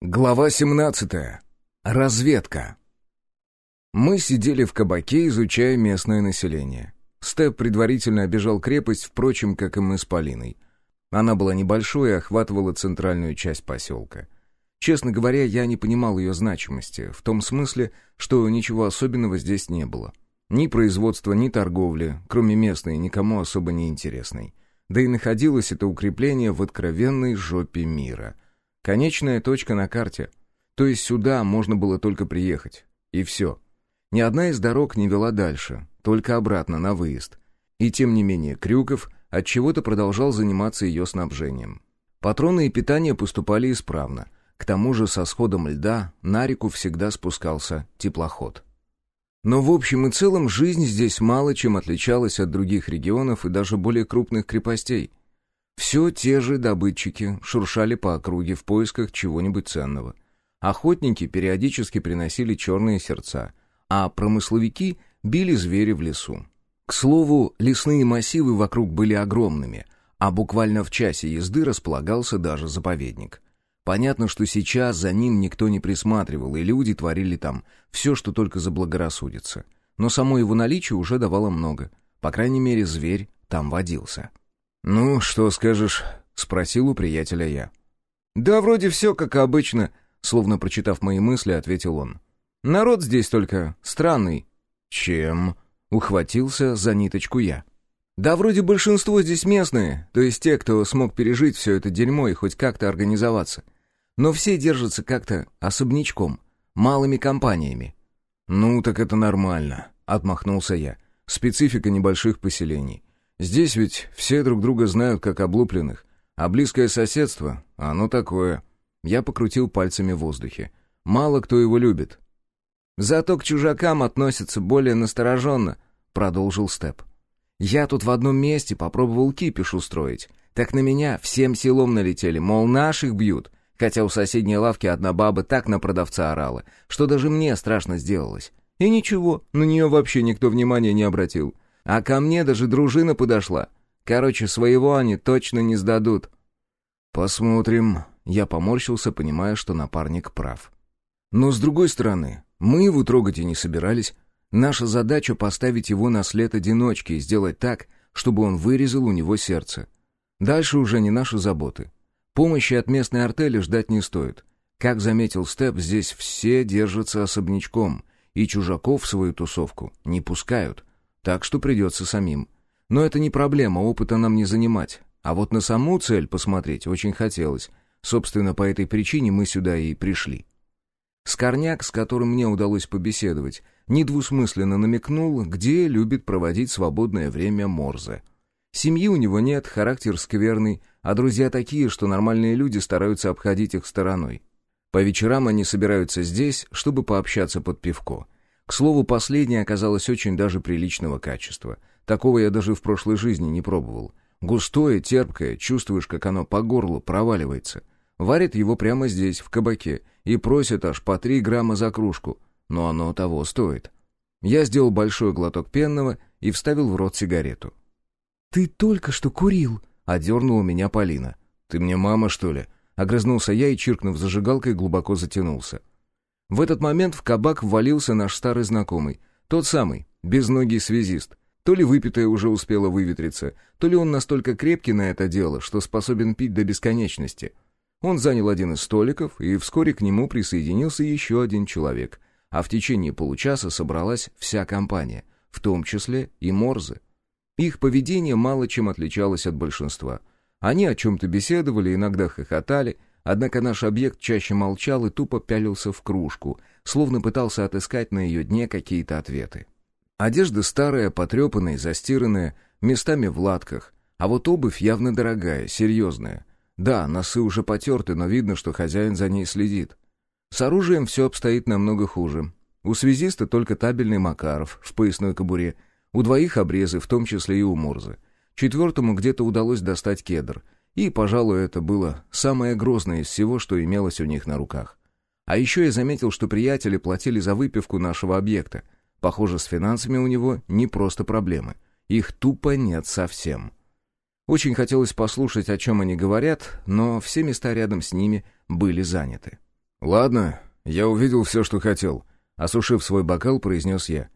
Глава 17. Разведка. Мы сидели в кабаке, изучая местное население. Степ предварительно обежал крепость, впрочем, как и мы с Полиной. Она была небольшой и охватывала центральную часть поселка. Честно говоря, я не понимал ее значимости, в том смысле, что ничего особенного здесь не было. Ни производства, ни торговли, кроме местной, никому особо не интересной. Да и находилось это укрепление в откровенной жопе мира — Конечная точка на карте. То есть сюда можно было только приехать. И все. Ни одна из дорог не вела дальше, только обратно, на выезд. И тем не менее, Крюков от чего то продолжал заниматься ее снабжением. Патроны и питание поступали исправно. К тому же со сходом льда на реку всегда спускался теплоход. Но в общем и целом жизнь здесь мало чем отличалась от других регионов и даже более крупных крепостей. Все те же добытчики шуршали по округе в поисках чего-нибудь ценного. Охотники периодически приносили черные сердца, а промысловики били звери в лесу. К слову, лесные массивы вокруг были огромными, а буквально в часе езды располагался даже заповедник. Понятно, что сейчас за ним никто не присматривал, и люди творили там все, что только заблагорассудится. Но само его наличие уже давало много. По крайней мере, зверь там водился. «Ну, что скажешь?» — спросил у приятеля я. «Да вроде все как обычно», — словно прочитав мои мысли, ответил он. «Народ здесь только странный». «Чем?» — ухватился за ниточку я. «Да вроде большинство здесь местные, то есть те, кто смог пережить все это дерьмо и хоть как-то организоваться. Но все держатся как-то особнячком, малыми компаниями». «Ну, так это нормально», — отмахнулся я. «Специфика небольших поселений. Здесь ведь все друг друга знают как облупленных, а близкое соседство, оно такое. Я покрутил пальцами в воздухе. Мало кто его любит. Зато к чужакам относятся более настороженно, продолжил Степ. Я тут в одном месте попробовал кипиш устроить. Так на меня всем селом налетели, мол, наших бьют. Хотя у соседней лавки одна баба так на продавца орала, что даже мне страшно сделалось. И ничего, на нее вообще никто внимания не обратил. А ко мне даже дружина подошла. Короче, своего они точно не сдадут». «Посмотрим». Я поморщился, понимая, что напарник прав. Но, с другой стороны, мы его трогать и не собирались. Наша задача — поставить его на след одиночки и сделать так, чтобы он вырезал у него сердце. Дальше уже не наши заботы. Помощи от местной артели ждать не стоит. Как заметил Степ, здесь все держатся особнячком, и чужаков в свою тусовку не пускают так что придется самим. Но это не проблема, опыта нам не занимать. А вот на саму цель посмотреть очень хотелось. Собственно, по этой причине мы сюда и пришли. Скорняк, с которым мне удалось побеседовать, недвусмысленно намекнул, где любит проводить свободное время Морзе. Семьи у него нет, характер скверный, а друзья такие, что нормальные люди стараются обходить их стороной. По вечерам они собираются здесь, чтобы пообщаться под пивко — к слову, последнее оказалось очень даже приличного качества. Такого я даже в прошлой жизни не пробовал. Густое, терпкое, чувствуешь, как оно по горлу проваливается. Варят его прямо здесь, в кабаке, и просят аж по три грамма за кружку. Но оно того стоит. Я сделал большой глоток пенного и вставил в рот сигарету. «Ты только что курил!» — одернула меня Полина. «Ты мне мама, что ли?» Огрызнулся я и, чиркнув зажигалкой, глубоко затянулся. В этот момент в кабак ввалился наш старый знакомый. Тот самый, безногий связист. То ли выпитое уже успело выветриться, то ли он настолько крепкий на это дело, что способен пить до бесконечности. Он занял один из столиков, и вскоре к нему присоединился еще один человек. А в течение получаса собралась вся компания, в том числе и Морзы. Их поведение мало чем отличалось от большинства. Они о чем-то беседовали, иногда хохотали — Однако наш объект чаще молчал и тупо пялился в кружку, словно пытался отыскать на ее дне какие-то ответы. Одежда старая, потрепанная, застиранная, местами в латках, а вот обувь явно дорогая, серьезная. Да, носы уже потерты, но видно, что хозяин за ней следит. С оружием все обстоит намного хуже. У связиста только табельный Макаров в поясной кобуре, у двоих обрезы, в том числе и у Мурзы. Четвертому где-то удалось достать кедр — и, пожалуй, это было самое грозное из всего, что имелось у них на руках. А еще я заметил, что приятели платили за выпивку нашего объекта. Похоже, с финансами у него не просто проблемы. Их тупо нет совсем. Очень хотелось послушать, о чем они говорят, но все места рядом с ними были заняты. «Ладно, я увидел все, что хотел», — осушив свой бокал, произнес я.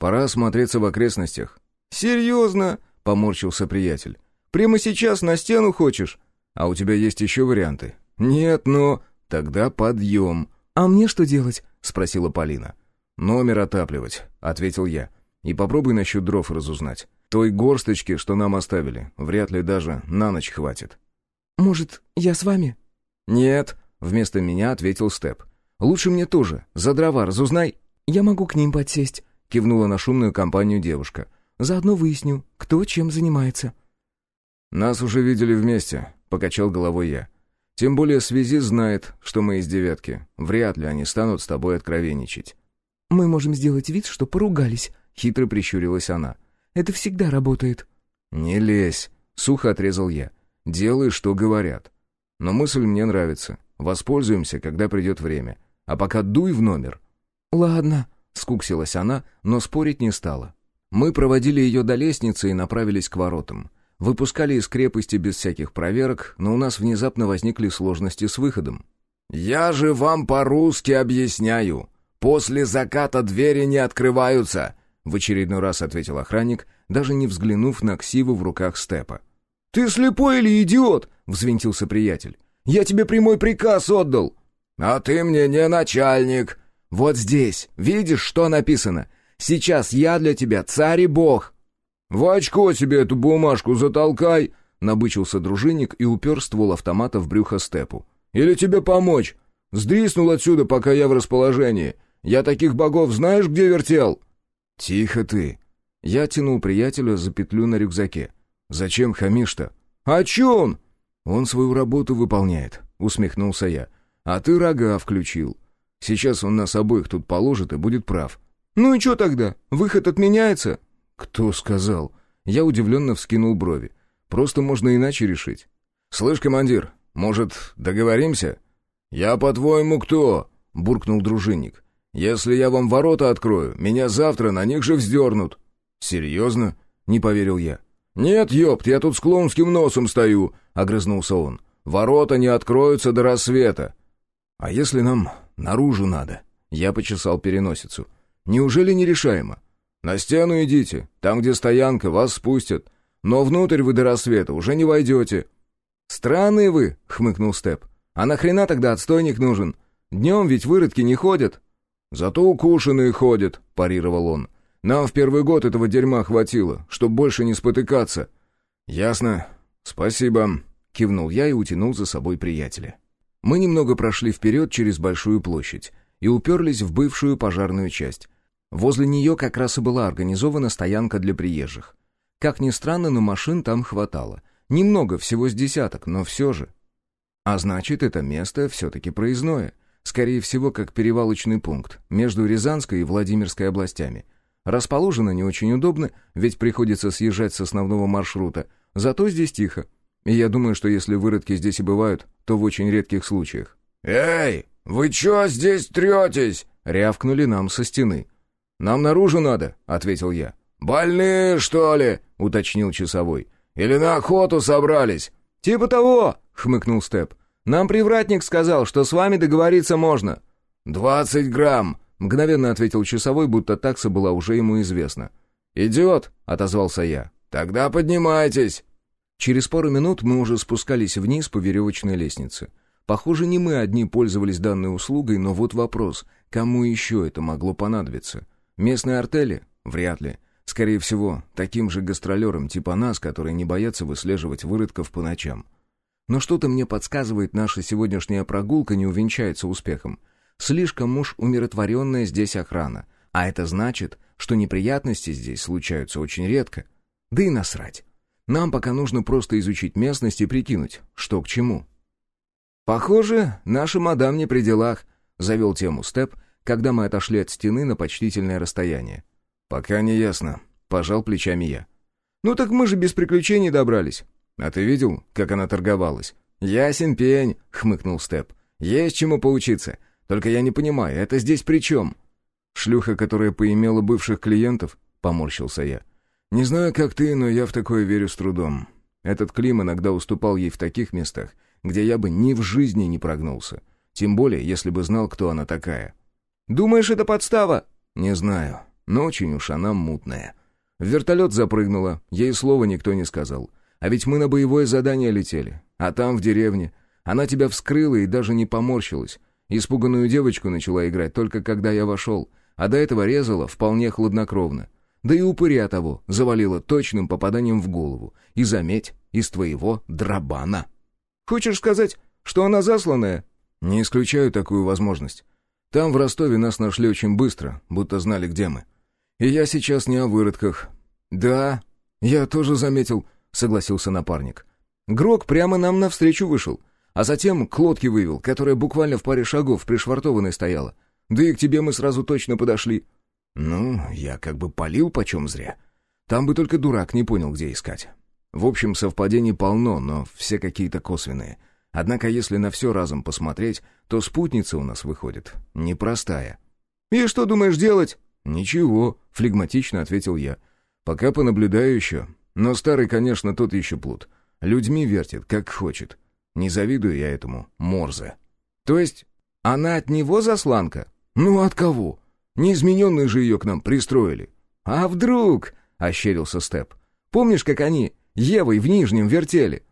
«Пора осмотреться в окрестностях». «Серьезно?» — поморщился приятель. «Прямо сейчас на стену хочешь?» «А у тебя есть еще варианты?» «Нет, но...» «Тогда подъем». «А мне что делать?» — спросила Полина. «Номер отапливать», — ответил я. «И попробуй насчет дров разузнать. Той горсточки, что нам оставили, вряд ли даже на ночь хватит». «Может, я с вами?» «Нет», — вместо меня ответил Степ. «Лучше мне тоже. За дрова разузнай». «Я могу к ним подсесть», — кивнула на шумную компанию девушка. «Заодно выясню, кто чем занимается». «Нас уже видели вместе», — покачал головой я. «Тем более связи знает, что мы из девятки. Вряд ли они станут с тобой откровенничать». «Мы можем сделать вид, что поругались», — хитро прищурилась она. «Это всегда работает». «Не лезь», — сухо отрезал я. «Делай, что говорят. Но мысль мне нравится. Воспользуемся, когда придет время. А пока дуй в номер». «Ладно», — скуксилась она, но спорить не стала. Мы проводили ее до лестницы и направились к воротам. Выпускали из крепости без всяких проверок, но у нас внезапно возникли сложности с выходом. «Я же вам по-русски объясняю. После заката двери не открываются», — в очередной раз ответил охранник, даже не взглянув на ксиву в руках Степа. «Ты слепой или идиот?» — взвинтился приятель. «Я тебе прямой приказ отдал». «А ты мне не начальник». «Вот здесь. Видишь, что написано? Сейчас я для тебя царь и бог». «В очко себе эту бумажку затолкай!» — набычился дружинник и упер ствол автомата в брюхо степу. «Или тебе помочь? Сдриснул отсюда, пока я в расположении. Я таких богов знаешь, где вертел?» «Тихо ты!» Я тянул приятеля за петлю на рюкзаке. «Зачем хамишь-то?» «А чё он?» «Он свою работу выполняет», — усмехнулся я. «А ты рога включил. Сейчас он нас обоих тут положит и будет прав». «Ну и чё тогда? Выход отменяется?» «Кто сказал?» Я удивленно вскинул брови. «Просто можно иначе решить». «Слышь, командир, может, договоримся?» «Я, по-твоему, кто?» — буркнул дружинник. «Если я вам ворота открою, меня завтра на них же вздернут». «Серьезно?» — не поверил я. «Нет, ёпт, я тут с клоунским носом стою», — огрызнулся он. «Ворота не откроются до рассвета». «А если нам наружу надо?» Я почесал переносицу. «Неужели нерешаемо?» «На стену идите, там, где стоянка, вас спустят. Но внутрь вы до рассвета уже не войдете». «Странные вы», — хмыкнул Степ. «А нахрена тогда отстойник нужен? Днем ведь выродки не ходят». «Зато укушенные ходят», — парировал он. «Нам в первый год этого дерьма хватило, чтоб больше не спотыкаться». «Ясно. Спасибо», — кивнул я и утянул за собой приятеля. Мы немного прошли вперед через большую площадь и уперлись в бывшую пожарную часть. Возле нее как раз и была организована стоянка для приезжих. Как ни странно, но машин там хватало. Немного, всего с десяток, но все же. А значит, это место все-таки проездное. Скорее всего, как перевалочный пункт между Рязанской и Владимирской областями. Расположено не очень удобно, ведь приходится съезжать с основного маршрута. Зато здесь тихо. И я думаю, что если выродки здесь и бывают, то в очень редких случаях. «Эй, вы чё здесь третесь?» — рявкнули нам со стены. «Нам наружу надо», — ответил я. «Больные, что ли?» — уточнил часовой. «Или на охоту собрались?» «Типа того», — хмыкнул Степ. «Нам привратник сказал, что с вами договориться можно». «Двадцать грамм», — мгновенно ответил часовой, будто такса была уже ему известна. «Идет», — отозвался я. «Тогда поднимайтесь». Через пару минут мы уже спускались вниз по веревочной лестнице. Похоже, не мы одни пользовались данной услугой, но вот вопрос, кому еще это могло понадобиться? Местные артели? Вряд ли. Скорее всего, таким же гастролерам типа нас, которые не боятся выслеживать выродков по ночам. Но что-то мне подсказывает, наша сегодняшняя прогулка не увенчается успехом. Слишком уж умиротворенная здесь охрана. А это значит, что неприятности здесь случаются очень редко. Да и насрать. Нам пока нужно просто изучить местность и прикинуть, что к чему. «Похоже, наша мадам не при делах», — завел тему Степ, когда мы отошли от стены на почтительное расстояние. «Пока не ясно», — пожал плечами я. «Ну так мы же без приключений добрались». «А ты видел, как она торговалась?» «Ясен пень», — хмыкнул Степ. «Есть чему поучиться. Только я не понимаю, это здесь при чем?» «Шлюха, которая поимела бывших клиентов?» — поморщился я. «Не знаю, как ты, но я в такое верю с трудом. Этот Клим иногда уступал ей в таких местах, где я бы ни в жизни не прогнулся. Тем более, если бы знал, кто она такая. «Думаешь, это подстава?» «Не знаю, но очень уж она мутная». В вертолет запрыгнула, ей слова никто не сказал. А ведь мы на боевое задание летели. А там, в деревне, она тебя вскрыла и даже не поморщилась. Испуганную девочку начала играть только когда я вошел, а до этого резала вполне хладнокровно. Да и упыря того завалила точным попаданием в голову. И заметь, из твоего дробана. «Хочешь сказать, что она засланная?» «Не исключаю такую возможность. Там, в Ростове, нас нашли очень быстро, будто знали, где мы. И я сейчас не о выродках. Да, я тоже заметил, согласился напарник. Грок прямо нам навстречу вышел, а затем к лодке вывел, которая буквально в паре шагов пришвартованной стояла. Да и к тебе мы сразу точно подошли. Ну, я как бы полил почем зря. Там бы только дурак не понял, где искать. В общем, совпадений полно, но все какие-то косвенные. Однако, если на все разом посмотреть, то спутница у нас выходит непростая. «И что думаешь делать?» «Ничего», — флегматично ответил я. «Пока понаблюдаю еще. Но старый, конечно, тот еще плут. Людьми вертит, как хочет. Не завидую я этому Морзе». «То есть она от него засланка?» «Ну, от кого? Неизмененные же ее к нам пристроили». «А вдруг?» — ощерился Степ. «Помнишь, как они Евой в Нижнем вертели?»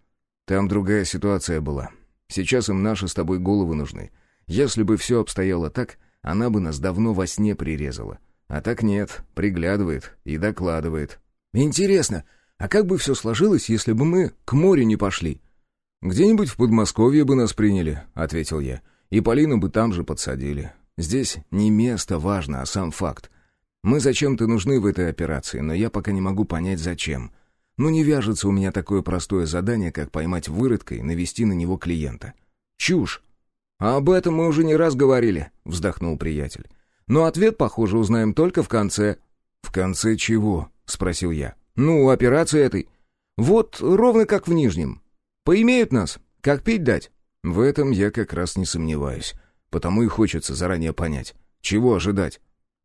«Там другая ситуация была. Сейчас им наши с тобой головы нужны. Если бы все обстояло так, она бы нас давно во сне прирезала. А так нет, приглядывает и докладывает. Интересно, а как бы все сложилось, если бы мы к морю не пошли? Где-нибудь в Подмосковье бы нас приняли, ответил я. И Полину бы там же подсадили. Здесь не место важно, а сам факт. Мы зачем-то нужны в этой операции, но я пока не могу понять, зачем. Ну не вяжется у меня такое простое задание, как поймать выродка и навести на него клиента. Чушь! А об этом мы уже не раз говорили, вздохнул приятель. Но ответ, похоже, узнаем только в конце». «В конце чего?» — спросил я. «Ну, операции этой. Вот ровно как в Нижнем. Поимеют нас, как пить дать». В этом я как раз не сомневаюсь. Потому и хочется заранее понять, чего ожидать.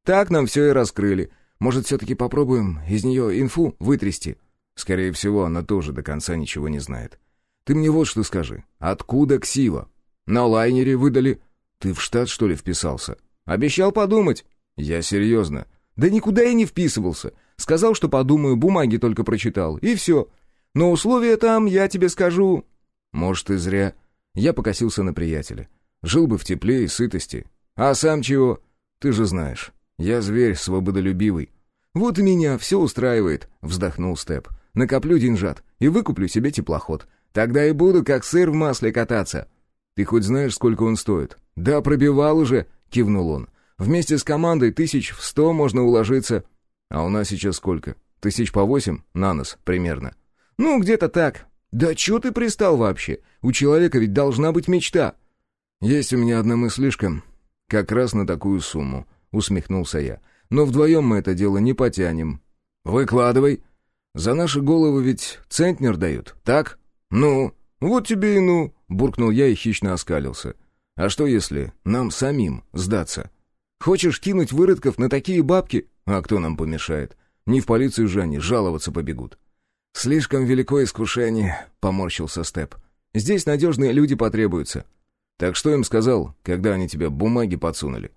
Так нам все и раскрыли. Может, все-таки попробуем из нее инфу вытрясти? Скорее всего, она тоже до конца ничего не знает. Ты мне вот что скажи. Откуда ксива? На лайнере выдали... Ты в штат, что ли, вписался? Обещал подумать. Я серьезно. Да никуда я не вписывался. Сказал, что подумаю, бумаги только прочитал. И все. Но условия там, я тебе скажу... Может, и зря. Я покосился на приятеля. Жил бы в тепле и сытости. А сам чего? Ты же знаешь. Я зверь свободолюбивый. Вот и меня все устраивает, вздохнул Степ. Накоплю деньжат и выкуплю себе теплоход. Тогда и буду как сыр в масле кататься. Ты хоть знаешь, сколько он стоит? Да пробивал уже, кивнул он. «Вместе с командой тысяч в сто можно уложиться». «А у нас сейчас сколько? Тысяч по восемь на нос примерно». «Ну, где-то так». «Да чё ты пристал вообще? У человека ведь должна быть мечта». «Есть у меня одна мыслишка. Как раз на такую сумму», — усмехнулся я. «Но вдвоем мы это дело не потянем». «Выкладывай». «За наши головы ведь центнер дают, так?» «Ну, вот тебе и ну», — буркнул я и хищно оскалился. А что если нам самим сдаться? Хочешь кинуть выродков на такие бабки? А кто нам помешает? Не в полицию же они жаловаться побегут. Слишком великое искушение, поморщился Степ. Здесь надежные люди потребуются. Так что им сказал, когда они тебе бумаги подсунули?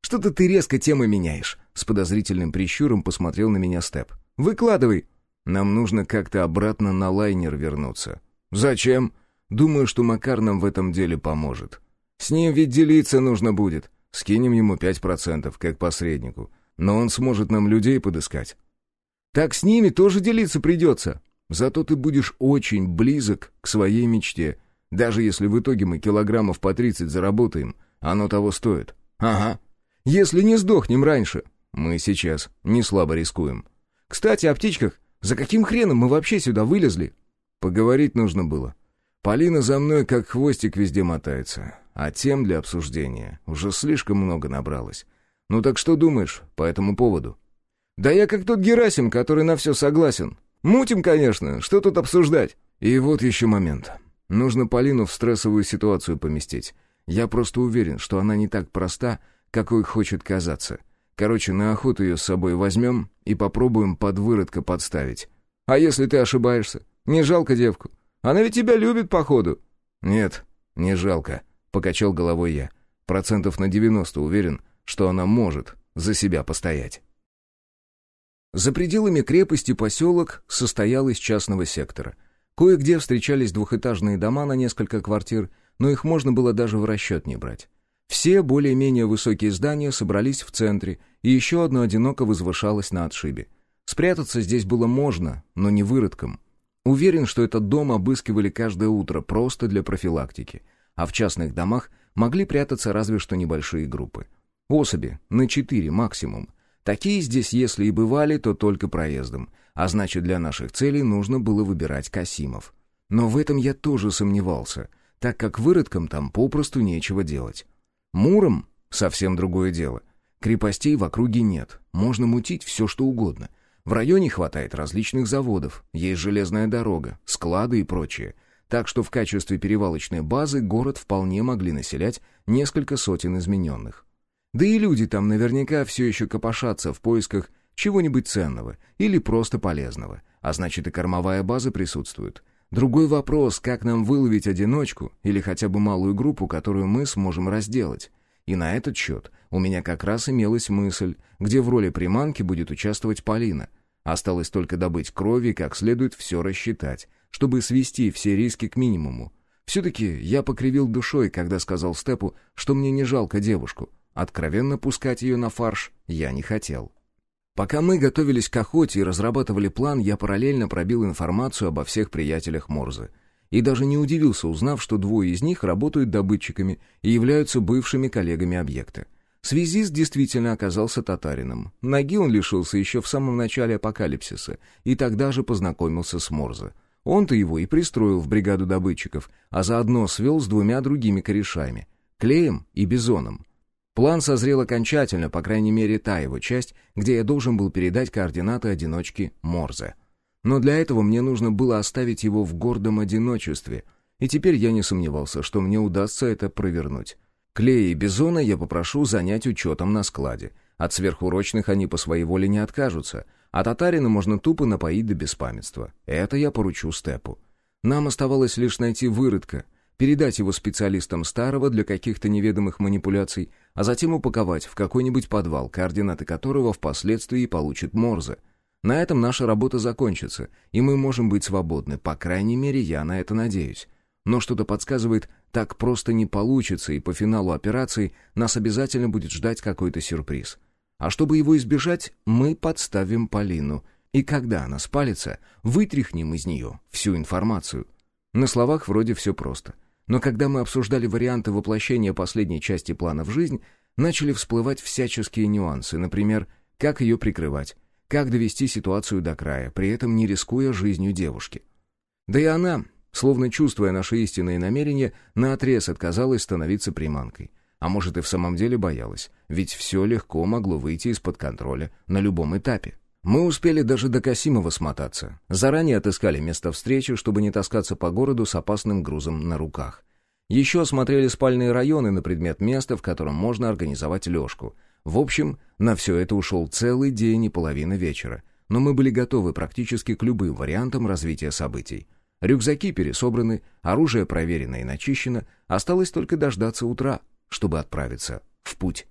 Что-то ты резко темы меняешь. С подозрительным прищуром посмотрел на меня Степ. Выкладывай. Нам нужно как-то обратно на лайнер вернуться. Зачем? Думаю, что Макар нам в этом деле поможет. С ним ведь делиться нужно будет. Скинем ему пять процентов, как посреднику. Но он сможет нам людей подыскать. Так с ними тоже делиться придется. Зато ты будешь очень близок к своей мечте. Даже если в итоге мы килограммов по тридцать заработаем, оно того стоит. Ага. Если не сдохнем раньше. Мы сейчас не слабо рискуем. Кстати, о птичках. За каким хреном мы вообще сюда вылезли? Поговорить нужно было. Полина за мной как хвостик везде мотается а тем для обсуждения уже слишком много набралось. Ну так что думаешь по этому поводу? Да я как тот Герасим, который на все согласен. Мутим, конечно, что тут обсуждать? И вот еще момент. Нужно Полину в стрессовую ситуацию поместить. Я просто уверен, что она не так проста, какой хочет казаться. Короче, на охоту ее с собой возьмем и попробуем под выродка подставить. А если ты ошибаешься? Не жалко девку? Она ведь тебя любит, походу. Нет, не жалко — покачал головой я. «Процентов на 90 уверен, что она может за себя постоять». За пределами крепости поселок состоял из частного сектора. Кое-где встречались двухэтажные дома на несколько квартир, но их можно было даже в расчет не брать. Все более-менее высокие здания собрались в центре, и еще одно одиноко возвышалось на отшибе. Спрятаться здесь было можно, но не выродком. Уверен, что этот дом обыскивали каждое утро просто для профилактики, а в частных домах могли прятаться разве что небольшие группы. Особи, на четыре максимум. Такие здесь, если и бывали, то только проездом, а значит, для наших целей нужно было выбирать Касимов. Но в этом я тоже сомневался, так как выродкам там попросту нечего делать. Муром — совсем другое дело. Крепостей в округе нет, можно мутить все что угодно. В районе хватает различных заводов, есть железная дорога, склады и прочее. Так что в качестве перевалочной базы город вполне могли населять несколько сотен измененных. Да и люди там наверняка все еще копошатся в поисках чего-нибудь ценного или просто полезного, а значит и кормовая база присутствует. Другой вопрос, как нам выловить одиночку или хотя бы малую группу, которую мы сможем разделать. И на этот счет у меня как раз имелась мысль, где в роли приманки будет участвовать Полина. Осталось только добыть крови и как следует все рассчитать, чтобы свести все риски к минимуму. Все-таки я покривил душой, когда сказал Степу, что мне не жалко девушку. Откровенно пускать ее на фарш я не хотел. Пока мы готовились к охоте и разрабатывали план, я параллельно пробил информацию обо всех приятелях Морзы. И даже не удивился, узнав, что двое из них работают добытчиками и являются бывшими коллегами объекта. Связист действительно оказался татарином. Ноги он лишился еще в самом начале апокалипсиса, и тогда же познакомился с Морзе. Он-то его и пристроил в бригаду добытчиков, а заодно свел с двумя другими корешами — Клеем и Бизоном. План созрел окончательно, по крайней мере, та его часть, где я должен был передать координаты одиночки Морзе. Но для этого мне нужно было оставить его в гордом одиночестве, и теперь я не сомневался, что мне удастся это провернуть. Клея и Бизона я попрошу занять учетом на складе. От сверхурочных они по своей воле не откажутся, а татарина можно тупо напоить до беспамятства. Это я поручу Степу. Нам оставалось лишь найти выродка — передать его специалистам старого для каких-то неведомых манипуляций, а затем упаковать в какой-нибудь подвал, координаты которого впоследствии получит Морзе. На этом наша работа закончится, и мы можем быть свободны, по крайней мере, я на это надеюсь. Но что-то подсказывает, так просто не получится, и по финалу операции нас обязательно будет ждать какой-то сюрприз. А чтобы его избежать, мы подставим Полину, и когда она спалится, вытряхнем из нее всю информацию. На словах вроде все просто — но когда мы обсуждали варианты воплощения последней части плана в жизнь, начали всплывать всяческие нюансы, например, как ее прикрывать, как довести ситуацию до края, при этом не рискуя жизнью девушки. Да и она, словно чувствуя наши истинные намерения, наотрез отказалась становиться приманкой. А может и в самом деле боялась, ведь все легко могло выйти из-под контроля на любом этапе. Мы успели даже до Касимова смотаться. Заранее отыскали место встречи, чтобы не таскаться по городу с опасным грузом на руках. Еще осмотрели спальные районы на предмет места, в котором можно организовать лёжку. В общем, на все это ушел целый день и половина вечера. Но мы были готовы практически к любым вариантам развития событий. Рюкзаки пересобраны, оружие проверено и начищено, осталось только дождаться утра, чтобы отправиться в путь.